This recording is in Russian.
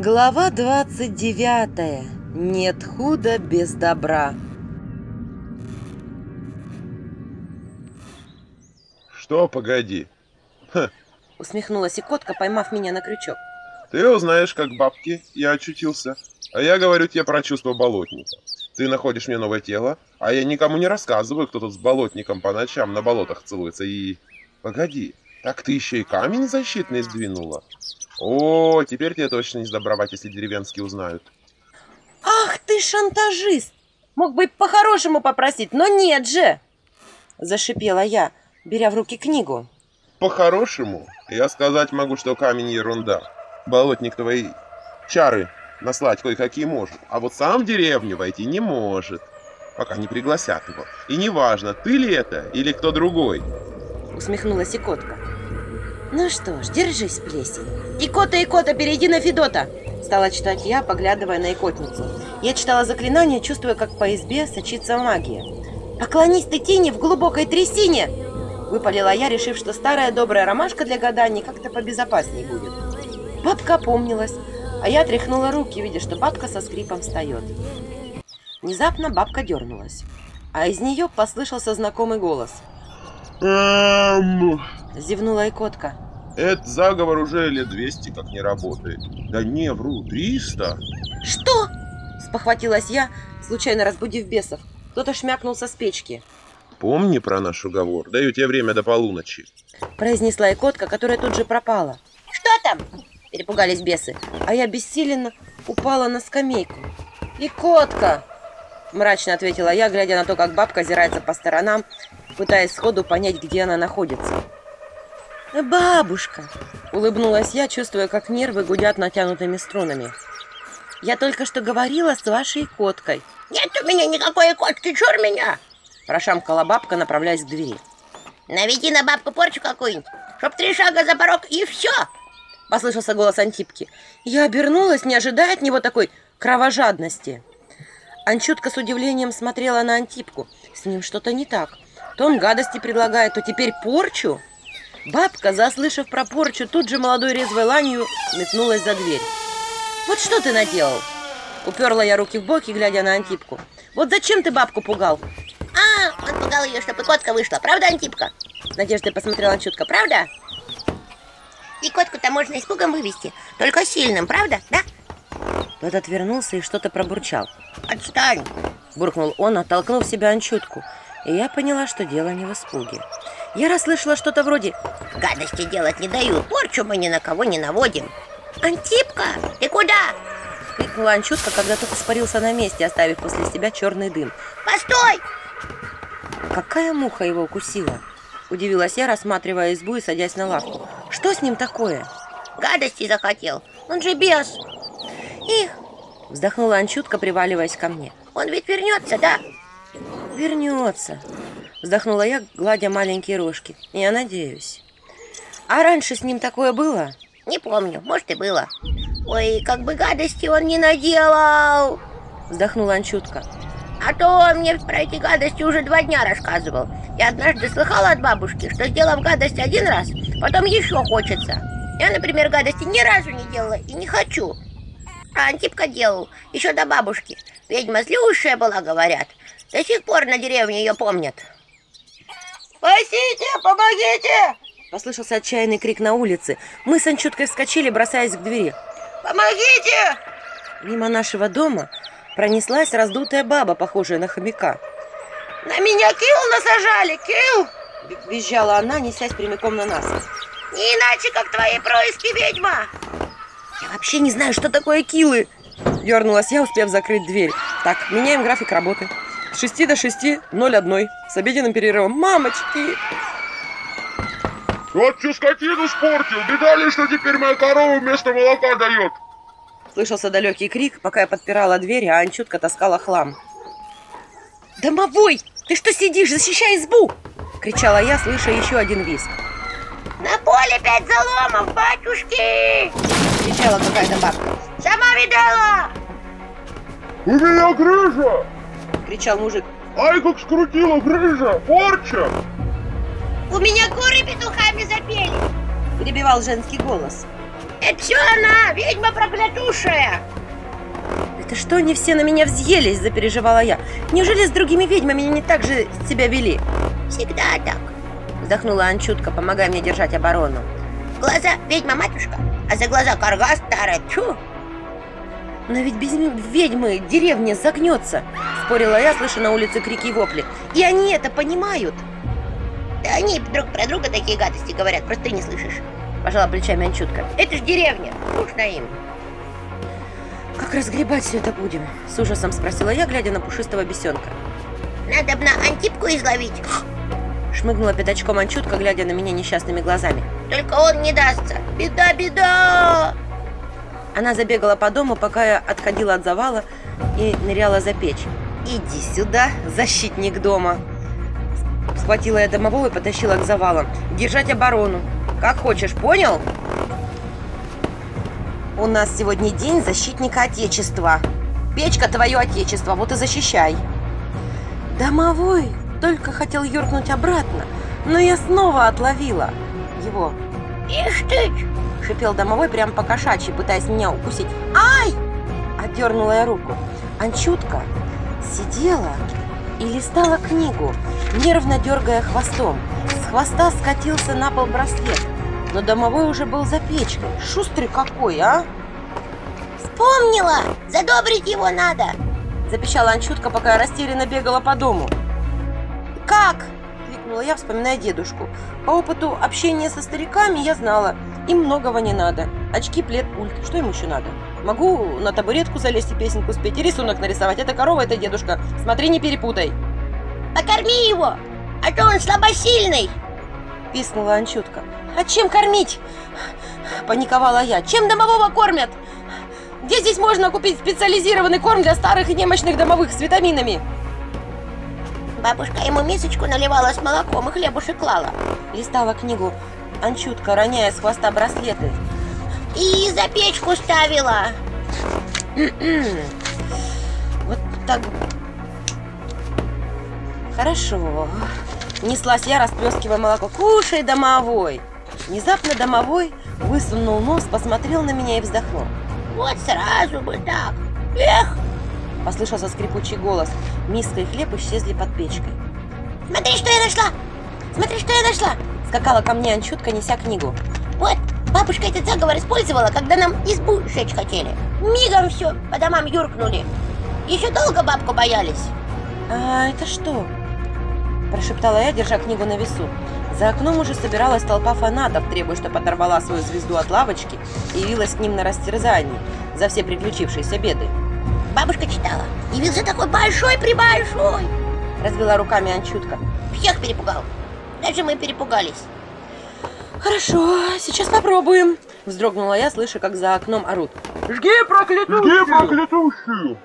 Глава 29. Нет худа без добра. Что, погоди. Ха, Усмехнулась и котка, поймав меня на крючок. ты узнаешь, как бабки я очутился. А я говорю тебе про чувство болотника. Ты находишь мне новое тело, а я никому не рассказываю, кто тут с болотником по ночам на болотах целуется и... Погоди, так ты еще и камень защитный сдвинула? О, теперь тебе точно не сдобровать, если деревенские узнают. Ах ты шантажист! Мог бы по-хорошему попросить, но нет же! Зашипела я, беря в руки книгу. По-хорошему, я сказать могу, что камень ерунда. Болотник твои чары наслать кое-какие может, а вот сам в деревню войти не может, пока не пригласят его. И неважно, ты ли это или кто другой. Усмехнулась и котка. Ну что ж, держись, плесень. Икота, Икота, перейди на Федота! Стала читать я, поглядывая на икотницу. Я читала заклинание, чувствуя, как по избе сочится магия. «Поклонись ты тени в глубокой трясине!» Выпалила я, решив, что старая добрая ромашка для гаданий как-то побезопасней будет. Бабка опомнилась, а я тряхнула руки, видя, что бабка со скрипом встает. Внезапно бабка дернулась, а из нее послышался знакомый голос. Эм, Зевнула и котка. этот заговор уже лет 200 как не работает. Да не, вру, 300. «Что?» – спохватилась я, случайно разбудив бесов. Кто-то шмякнулся с печки. Помни про наш уговор, даю тебе время до полуночи. Произнесла и котка, которая тут же пропала. Что там? Перепугались бесы, а я бессиленно упала на скамейку. «И котка!» – мрачно ответила я, глядя на то, как бабка озирается по сторонам, пытаясь сходу понять, где она находится. «Бабушка!» – улыбнулась я, чувствуя, как нервы гудят натянутыми струнами. «Я только что говорила с вашей коткой», Нет у меня никакой котки, чур меня. – прошамкала бабка, направляясь к двери. Наведи на бабку порчу какую-нибудь, чтоб три шага за порог и все. Послышался голос Антипки. Я обернулась, не ожидая от него такой кровожадности. Анчутка с удивлением смотрела на Антипку. С ним что-то не так. То он гадости предлагает, то теперь порчу. Бабка, заслышав про порчу, тут же молодой резвой ланью метнулась за дверь. «Вот что ты наделал?» Уперла я руки в боки, глядя на Антипку. «Вот зачем ты бабку пугал?» А, он пугал ее, чтобы котка вышла. Правда, Антипка? С надеждой посмотрела Анчутка. «Правда?» И котку-то можно испугом вывести, только сильным, правда? Да? Тот отвернулся и что-то пробурчал. Отстань. Буркнул он, оттолкнув себя Анчутку. И я поняла, что дело не в испуге. Я расслышала что-то вроде Гадости делать не даю, порчу мы ни на кого не наводим. Антипка, ты куда? крикнула Анчутка, когда тот испарился на месте, оставив после себя черный дым. Постой! Какая муха его укусила? Удивилась я, рассматривая избу и садясь на лавку. Что с ним такое? Гадости захотел. Он же бес. Их, Вздохнула Анчутка, приваливаясь ко мне. он ведь вернется, да? Вернется. Вздохнула я, гладя маленькие рожки. Я надеюсь. А раньше с ним такое было? Не помню, может и было. Ой, как бы гадости он не наделал. Вздохнула Анчутка. А то он мне про эти гадости уже два дня рассказывал. Я однажды слыхала от бабушки, что сделав гадость один раз, потом еще хочется. Я, например, гадости ни разу не делала и не хочу. А Антипка делал, еще до бабушки. Ведьма злющая была, говорят. До сих пор на деревне ее помнят. «Спасите! Помогите! Послышался отчаянный крик на улице. Мы с Анчуткой вскочили, бросаясь к двери. Помогите!» Мимо нашего дома пронеслась раздутая баба, похожая на хомяка. «На меня кил насажали, кил! Визжала она, несясь прямиком на нас. Не иначе, как твои происки, ведьма!» Я вообще не знаю, что такое килы. Дернулась я, успев закрыть дверь. Так, меняем график работы. С 6 до 6, 01. С обеденным перерывом. Мамочки! Вот всю скотину спортил, видали, что теперь моя корова вместо молока дает? Слышался далекий крик, пока я подпирала дверь, а Анчутка таскала хлам. «Домовой! Ты что сидишь? Защищай избу!» Кричала я, слыша еще один визг. «На поле пять заломов, батюшки!» Кричала какая-то бабка. «Сама видала!» У меня грыжа! Кричал мужик. Ай, как скрутила грыжа! Порча! «У меня куры петухами запели!» Перебивал женский голос. Это все она, ведьма проклятушая. Это что они все на меня взъелись, запереживала я. Неужели с другими ведьмами не так же себя вели? Всегда так. Вздохнула Анчутка, помогая мне держать оборону. Глаза ведьма-матушка, а за глаза карга старая. Тьфу. Но ведь без ведьмы деревня загнется, спорила я, слыша на улице крики и вопли. И они это понимают. Да они друг про друга такие гадости говорят, просто ты не слышишь. Пожала плечами Анчутка. Это ж деревня, скучно им. Как разгребать все это будем? С ужасом спросила я, глядя на пушистого бесенка. Надо бы на Антипку изловить. Шмыгнула пятачком Анчутка, глядя на меня несчастными глазами. Только он не дастся. Беда, беда. Она забегала по дому, пока я отходила от завала и ныряла за печь. «Иди сюда, защитник дома!» Схватила я домового и потащила к завалам. «Держать оборону! Как хочешь, понял?» «У нас сегодня день защитника Отечества. Печка твое Отечество, вот и защищай!» Домовой только хотел юркнуть обратно, но я снова отловила его. Ишь ты, Шипел домовой прямо по кошачьи, пытаясь меня укусить. «Ай!» Отдернула я руку. Анчутка сидела и листала книгу, нервно дергая хвостом. С хвоста скатился на пол браслет, но домовой уже был за печкой. Шустрый какой, а? вспомнила. Задобрить его надо. Запищала Анчутка, пока я растерянно бегала по дому. «Как?» – крикнула я, вспоминая дедушку. По опыту общения со стариками я знала, им многого не надо. Очки, плед, пульт. Что им еще надо? Могу на табуретку залезть и песенку спеть, и рисунок нарисовать. Это корова, это дедушка. Смотри, не перепутай. Покорми его, а то он слабосильный. Пискнула Анчутка. А чем кормить? Паниковала я. Чем домового кормят? Где здесь можно купить специализированный корм для старых и немощных домовых с витаминами? Бабушка ему мисочку наливала с молоком и хлебушек клала. Листала книгу Анчутка, роняя с хвоста браслеты. И за печку ставила. Вот так. Хорошо. Неслась я, расплескивая молоко. Кушай, домовой. Внезапно домовой высунул нос, посмотрел на меня и вздохнул. Вот сразу бы так. Эх, Послышался скрипучий голос. Миска и хлеб исчезли под печкой. смотри, что я нашла. Смотри, что я нашла. Скакала ко мне Анчутка, неся книгу. Вот, бабушка этот заговор использовала, когда нам избу сжечь хотели. Мигом все, по домам юркнули. Еще долго бабку боялись. «А это что?» Прошептала я, держа книгу на весу. За окном уже собиралась толпа фанатов, требуя, чтобы оторвала свою звезду от лавочки и явилась к ним на растерзание за все приключившиеся беды. Бабушка читала. Явился такой большой-пребольшой. Развела руками Анчутка. Всех перепугал. Даже мы перепугались. «Хорошо, сейчас попробуем», — вздрогнула я, слыша, как за окном орут. Жги проклятущую!